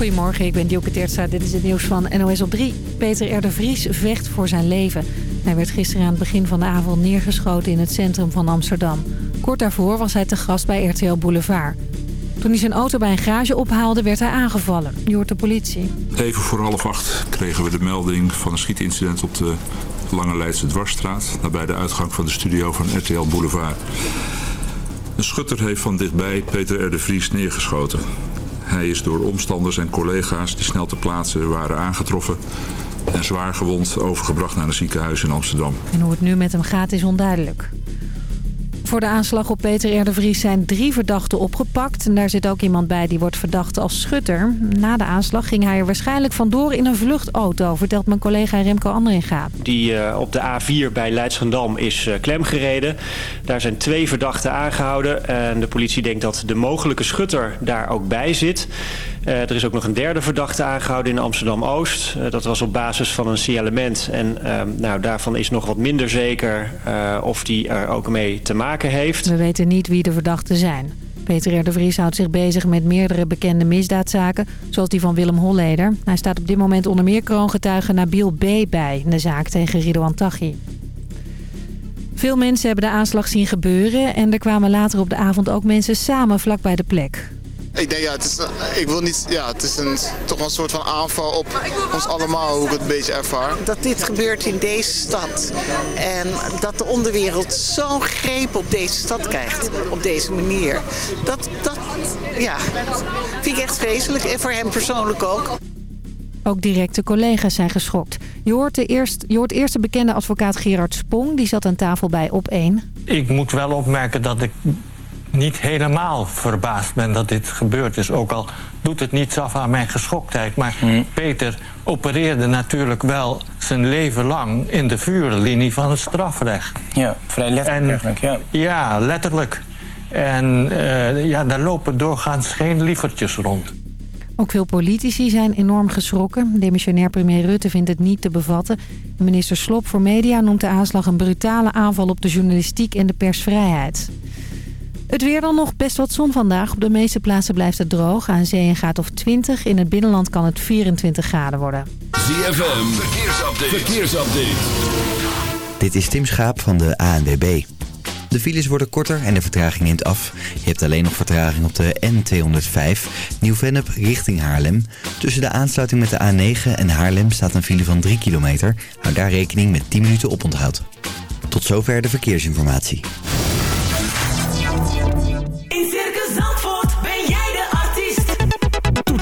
Goedemorgen, ik ben Dielke Teertstra. Dit is het nieuws van NOS op 3. Peter R. de Vries vecht voor zijn leven. Hij werd gisteren aan het begin van de avond neergeschoten in het centrum van Amsterdam. Kort daarvoor was hij te gast bij RTL Boulevard. Toen hij zijn auto bij een garage ophaalde, werd hij aangevallen. Je hoort de politie. Even voor half acht kregen we de melding van een schietincident op de Lange Leidse Dwarsstraat... nabij de uitgang van de studio van RTL Boulevard. Een schutter heeft van dichtbij Peter R. de Vries neergeschoten. Hij is door omstanders en collega's die snel te plaatsen waren aangetroffen... en zwaar gewond overgebracht naar een ziekenhuis in Amsterdam. En hoe het nu met hem gaat is onduidelijk. Voor de aanslag op Peter R. Vries zijn drie verdachten opgepakt. En daar zit ook iemand bij die wordt verdacht als schutter. Na de aanslag ging hij er waarschijnlijk vandoor in een vluchtauto, vertelt mijn collega Remco Andringa. Die uh, op de A4 bij Leidschendam is uh, klemgereden. Daar zijn twee verdachten aangehouden. En de politie denkt dat de mogelijke schutter daar ook bij zit. Uh, er is ook nog een derde verdachte aangehouden in Amsterdam-Oost. Uh, dat was op basis van een signalement. En uh, nou, daarvan is nog wat minder zeker of die er ook mee te maken heeft. We weten niet wie de verdachten zijn. Peter R. de Vries houdt zich bezig met meerdere bekende misdaadzaken, zoals die van Willem Holleder. Hij staat op dit moment onder meer kroongetuige Nabil B. bij in de zaak tegen Ridouan Taghi. Veel mensen hebben de aanslag zien gebeuren en er kwamen later op de avond ook mensen samen vlak bij de plek. Ik denk, ja, het is, ik wil niet, ja, het is een, toch wel een soort van aanval op ons allemaal, hoe ik het een beetje ervaar. Dat dit gebeurt in deze stad en dat de onderwereld zo'n greep op deze stad krijgt, op deze manier. Dat, dat ja, vind ik echt vreselijk en voor hem persoonlijk ook. Ook directe collega's zijn geschokt. Je hoort, de eerst, je hoort eerst de bekende advocaat Gerard Spong, die zat aan tafel bij Op 1. Ik moet wel opmerken dat ik niet helemaal verbaasd ben dat dit gebeurd is. Ook al doet het niets af aan mijn geschoktheid. Maar mm. Peter opereerde natuurlijk wel zijn leven lang in de vuurlinie van het strafrecht. Ja, vrij letterlijk en, ja. Ja, letterlijk. En uh, ja, daar lopen doorgaans geen lievertjes rond. Ook veel politici zijn enorm geschrokken. Demissionair premier Rutte vindt het niet te bevatten. Minister Slop voor Media noemt de aanslag een brutale aanval op de journalistiek en de persvrijheid. Het weer dan nog best wat zon vandaag. Op de meeste plaatsen blijft het droog. Aan zee een graad of 20. In het binnenland kan het 24 graden worden. ZFM, verkeersupdate. verkeersupdate. Dit is Tim Schaap van de ANWB. De files worden korter en de vertraging neemt af. Je hebt alleen nog vertraging op de N205 Nieuw-Vennep richting Haarlem. Tussen de aansluiting met de A9 en Haarlem staat een file van 3 kilometer. Hou daar rekening met 10 minuten oponthoud. Tot zover de verkeersinformatie.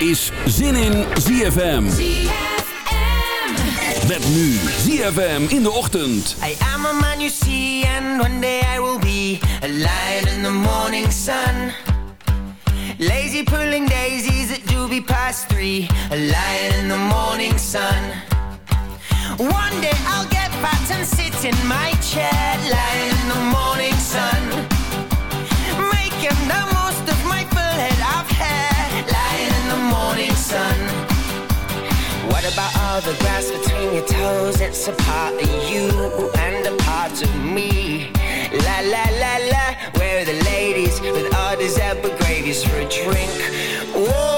Is Zin in ZFM. Met nu ZFM in de ochtend. I am a man you see and one day I will be a lion in the morning sun. Lazy pulling daisies at doobie past three, a lion in the morning sun. One day I'll get fat and sit in my chair, lying in the morning sun. Making the most of my full head of hair, morning sun. What about all the grass between your toes? It's a part of you and a part of me. La la la la, where are the ladies with all these gravies for a drink? Whoa,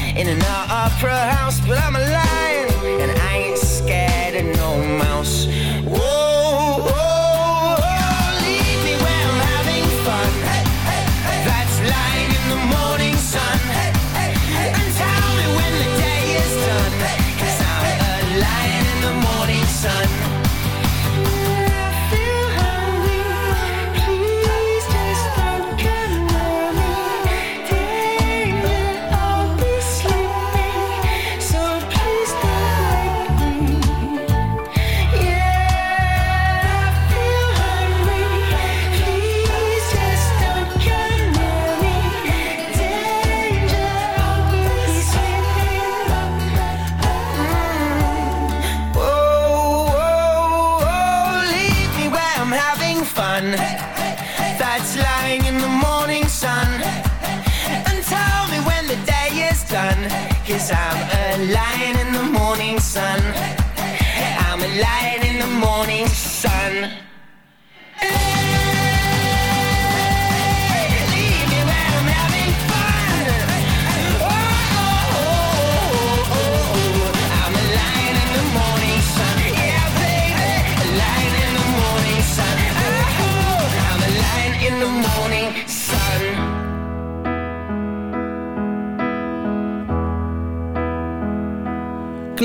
in an opera house, but I'm a lion and I ain't scared of no mouse.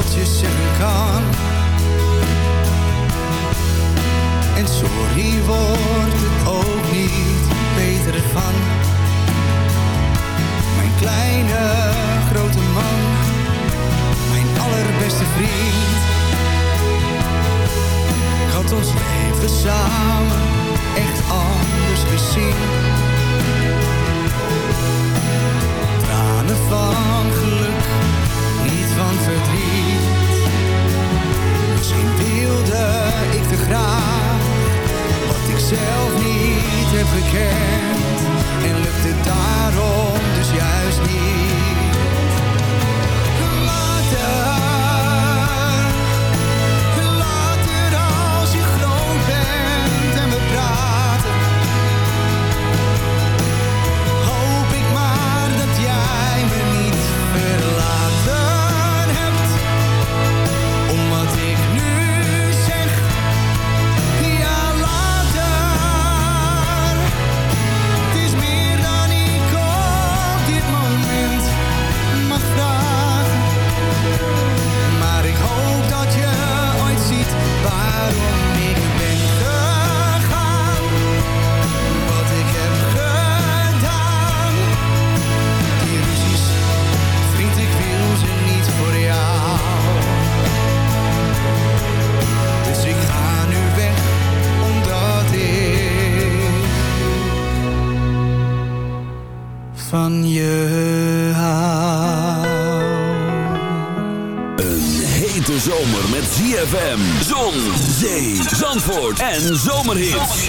Tot je zeggen kan. En sorry wordt en zomerhits.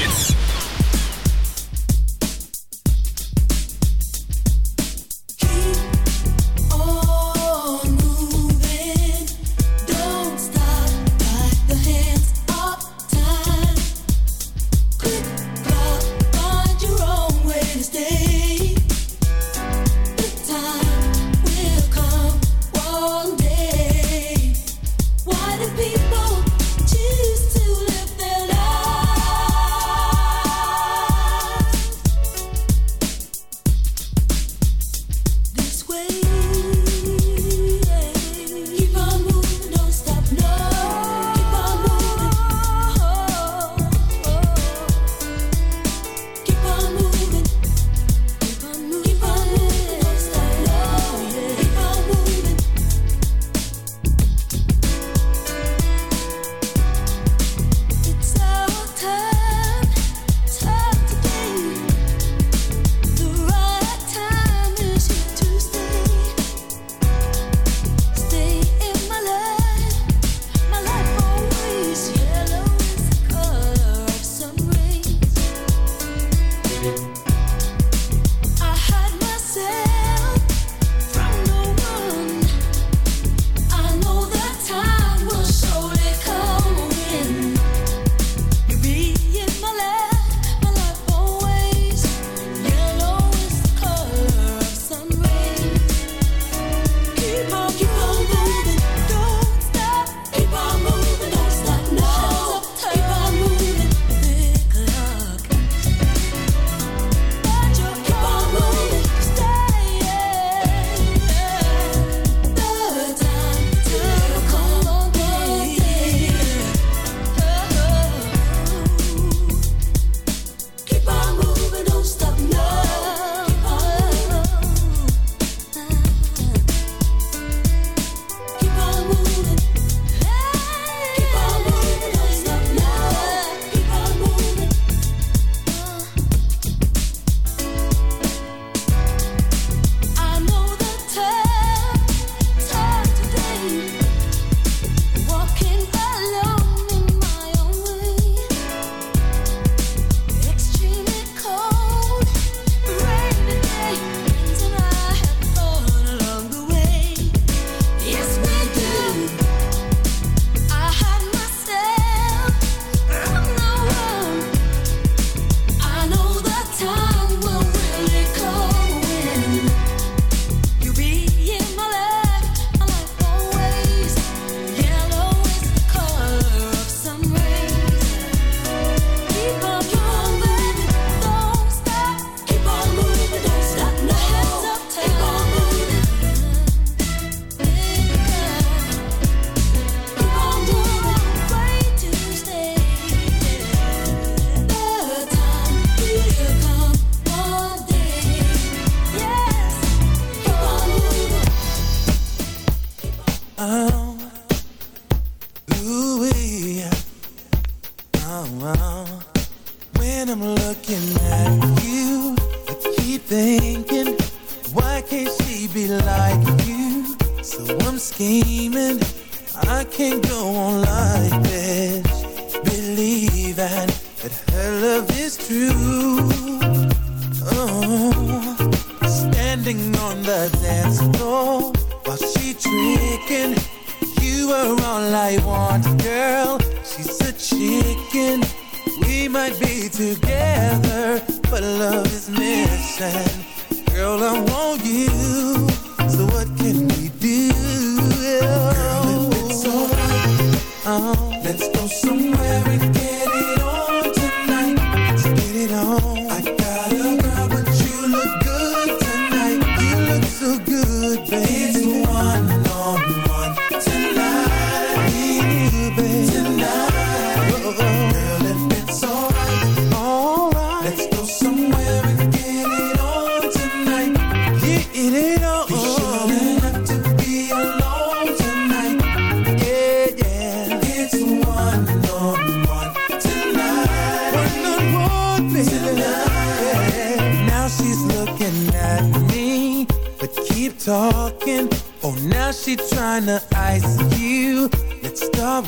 together, but love is missing. Girl, I want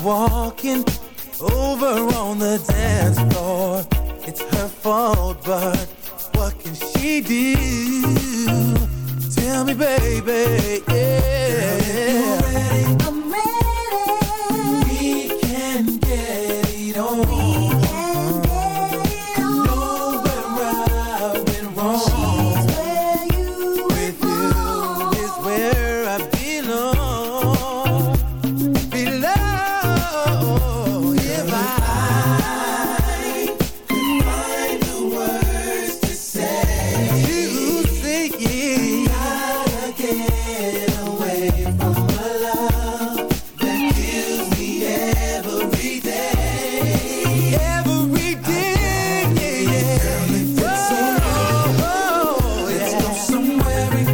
walking over on the dance wearing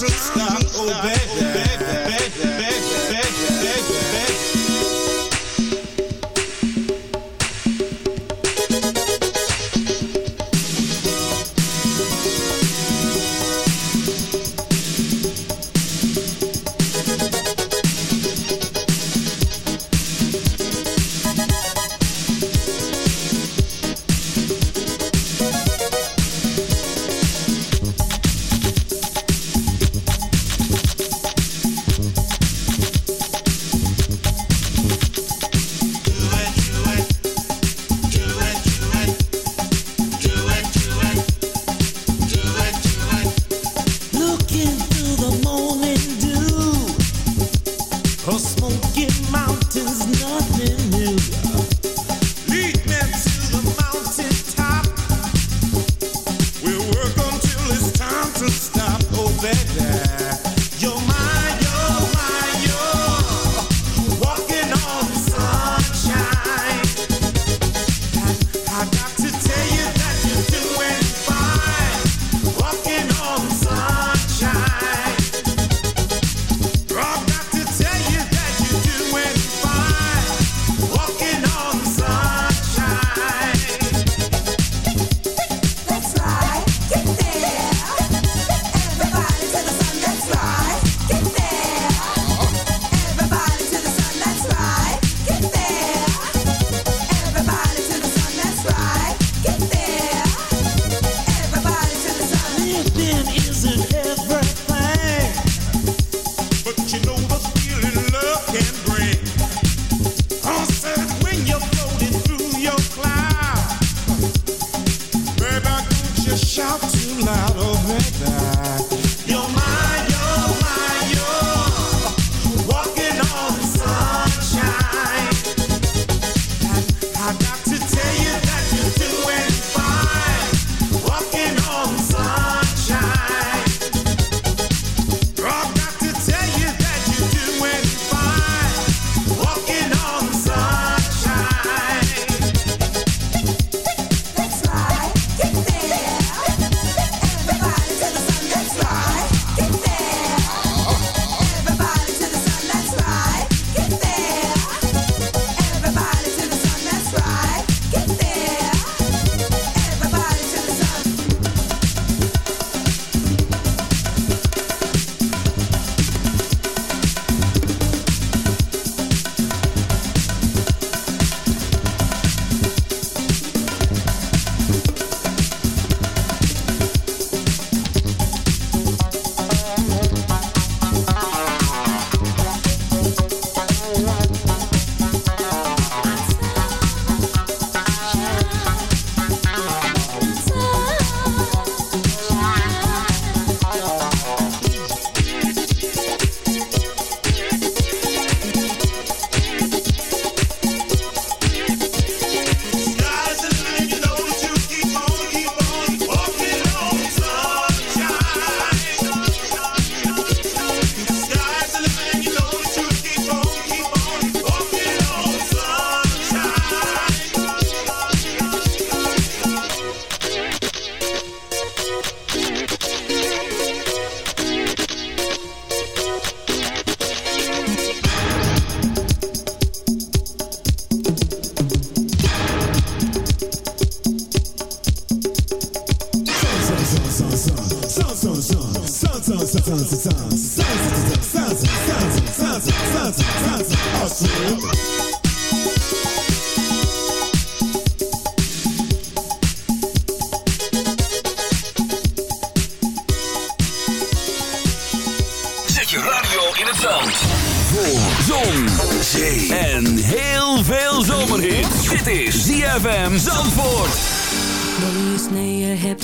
to stop.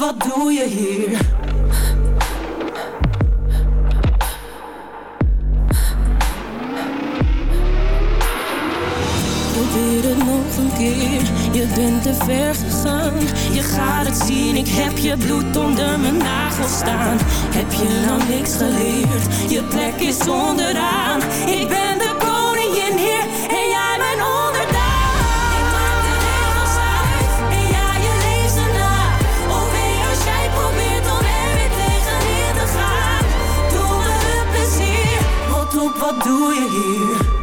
Wat doe je hier? Probeer het nog een keer, je bent te ver gegaan. Je gaat het zien, ik heb je bloed onder mijn nagels staan. Heb je nou niks geleerd? Je plek is onderaan. Ik ben de koningin hier wat doe je hier?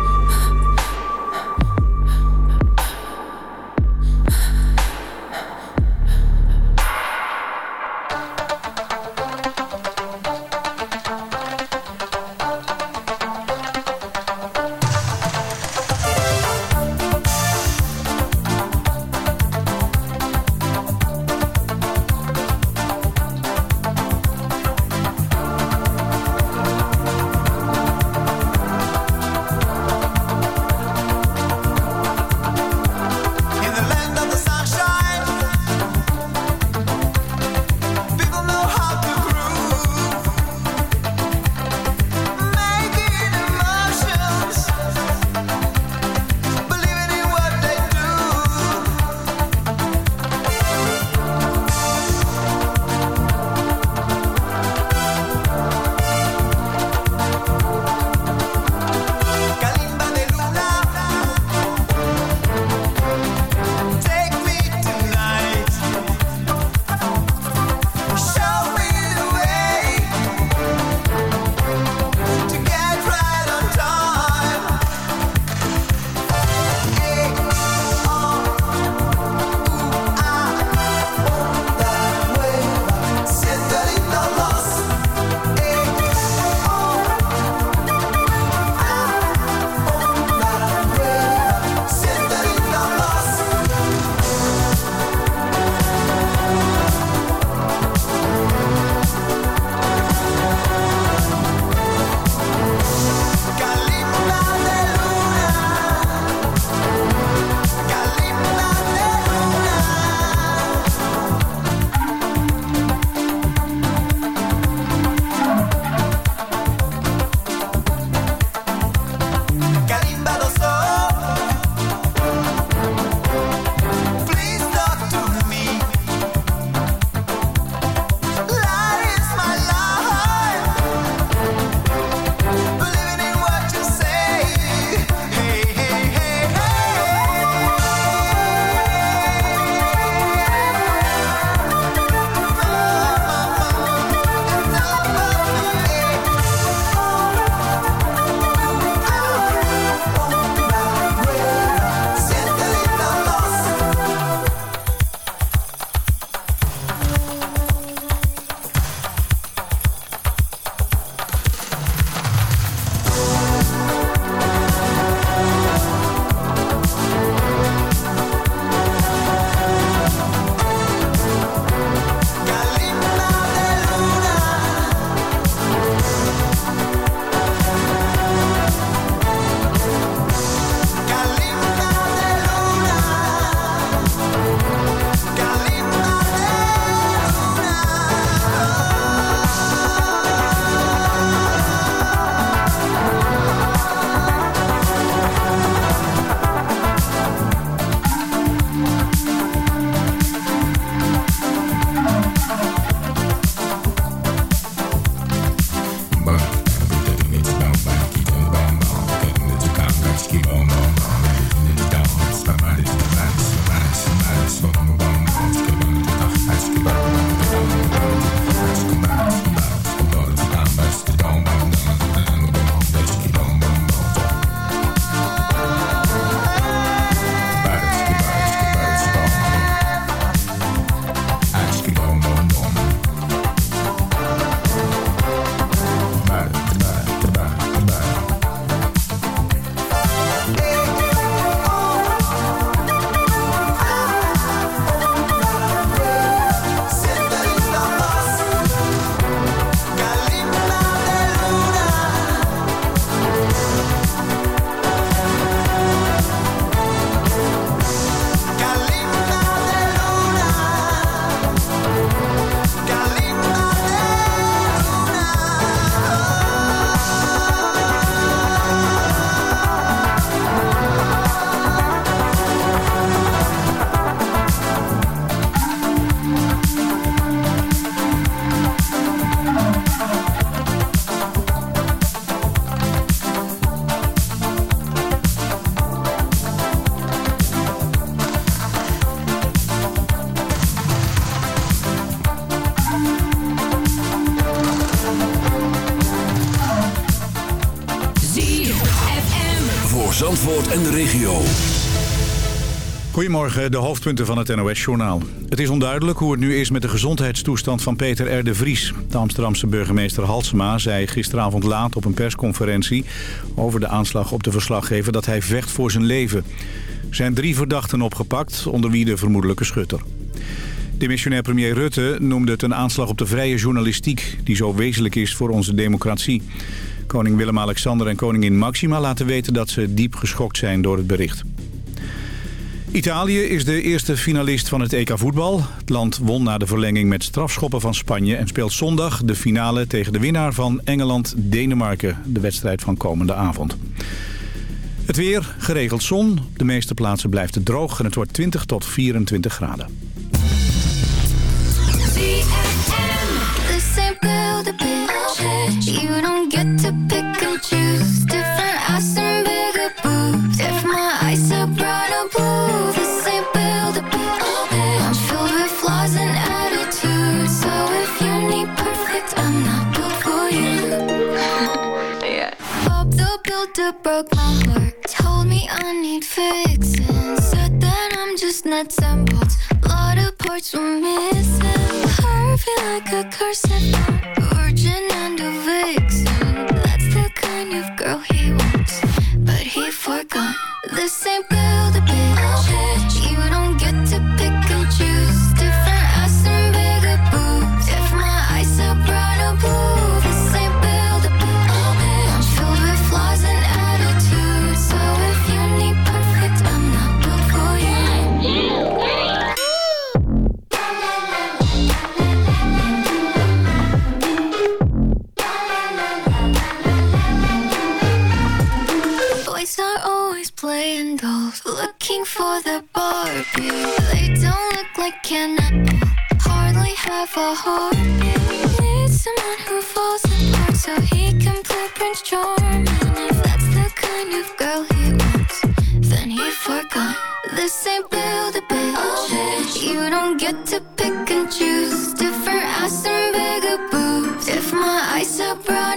Goedemorgen, de hoofdpunten van het NOS-journaal. Het is onduidelijk hoe het nu is met de gezondheidstoestand van Peter R. de Vries. De Amsterdamse burgemeester Halsema zei gisteravond laat op een persconferentie... over de aanslag op de verslaggever dat hij vecht voor zijn leven. Er zijn drie verdachten opgepakt, onder wie de vermoedelijke schutter. Demissionair premier Rutte noemde het een aanslag op de vrije journalistiek... die zo wezenlijk is voor onze democratie. Koning Willem-Alexander en koningin Maxima laten weten dat ze diep geschokt zijn door het bericht. Italië is de eerste finalist van het EK voetbal. Het land won na de verlenging met strafschoppen van Spanje... en speelt zondag de finale tegen de winnaar van Engeland-Denemarken. De wedstrijd van komende avond. Het weer, geregeld zon. De meeste plaatsen blijft het droog en het wordt 20 tot 24 graden. Builder broke my heart. Told me I need fixing. Said that I'm just nuts and bolts. Lot of parts were missing. Heart feel like a curse. Virgin and a vixen. That's the kind of girl he wants. But he forgot. This ain't for the Barbie. They don't look like Ken at hardly have a heartbeat. Need someone who falls apart so he can play Prince Charming. If that's the kind of girl he wants, then he forgot. This ain't build a bitch. You don't get to pick and choose. Different ass and bigger boobs. If my eyes are brown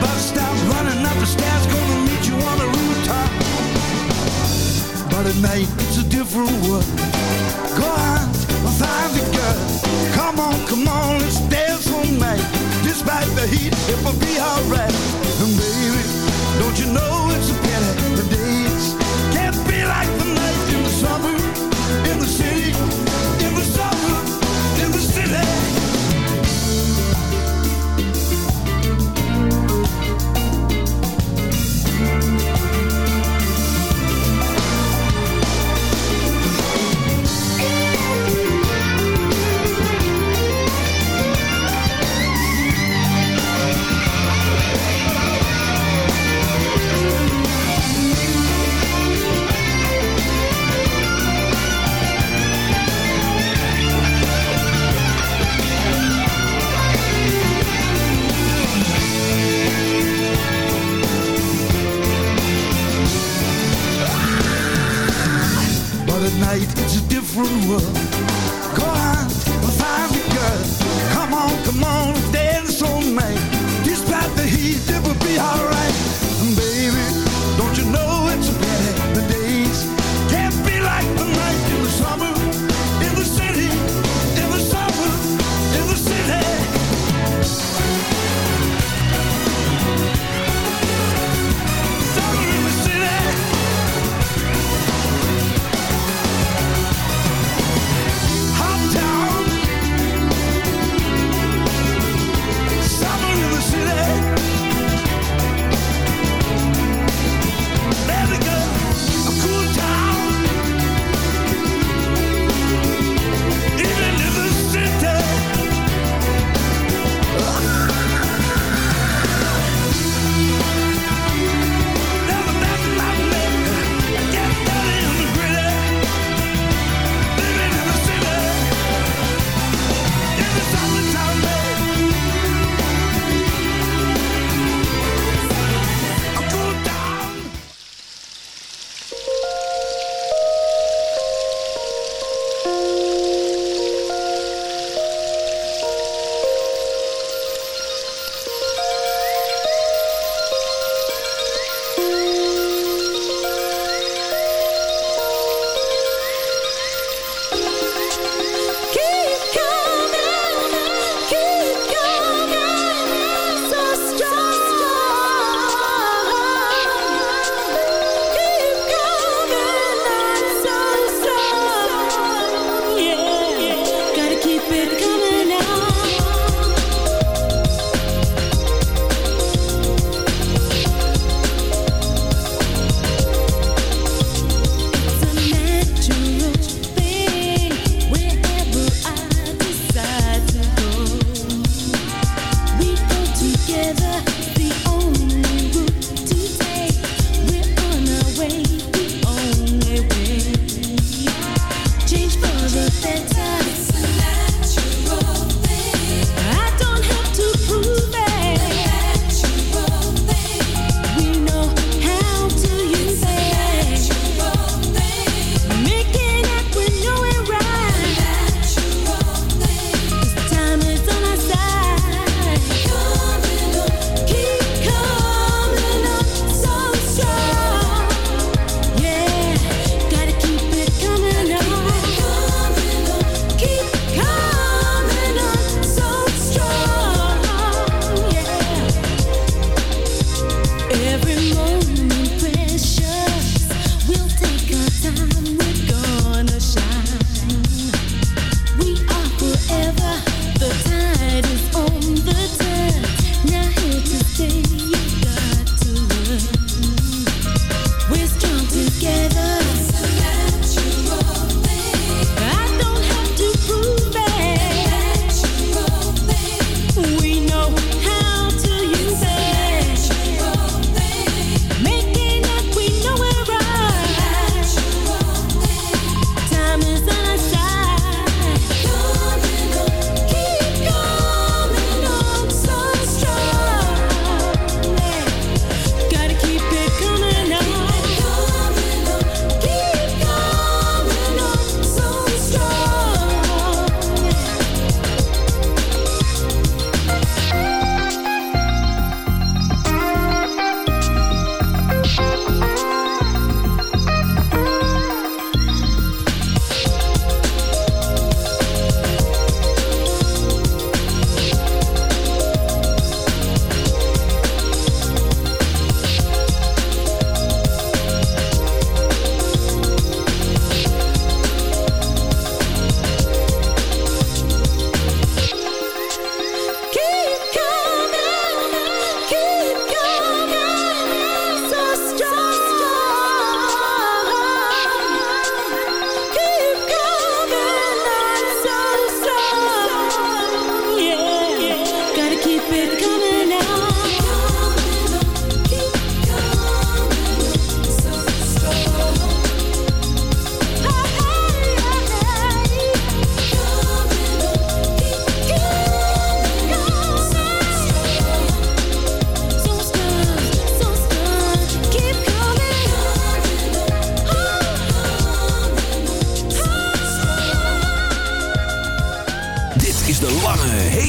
bus stop, running up the stairs, gonna meet you on the rooftop. But at night, it's a different world. Go out and find the girl. Come on, come on, let's dance all night. Despite the heat, it will be alright. And baby, don't you know it's a pity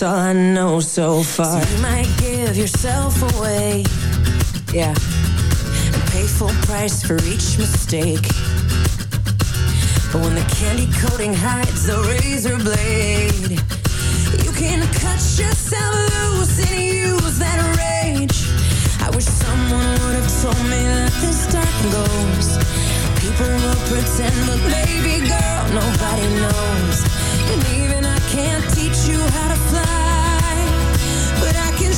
that's all I know so far. So you might give yourself away. Yeah. And pay full price for each mistake. But when the candy coating hides the razor blade, you can cut yourself loose and use that rage. I wish someone would have told me that this dark goes. People will pretend, but baby girl, nobody knows. And even I can't teach you how to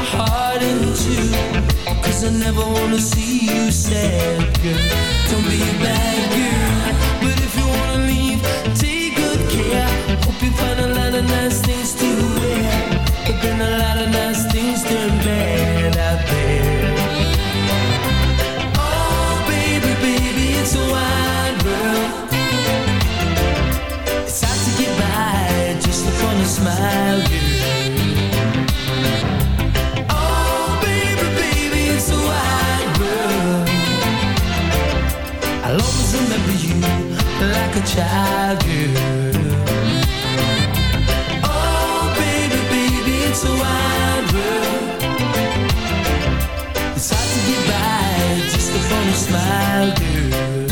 heart in I never wanna see you sad, girl. Don't be a bad girl. But if you wanna leave, take good care. Hope you find a lot of nice things child girl. Oh, baby, baby, it's a wild world. It's hard to get by just a funny smile, dude.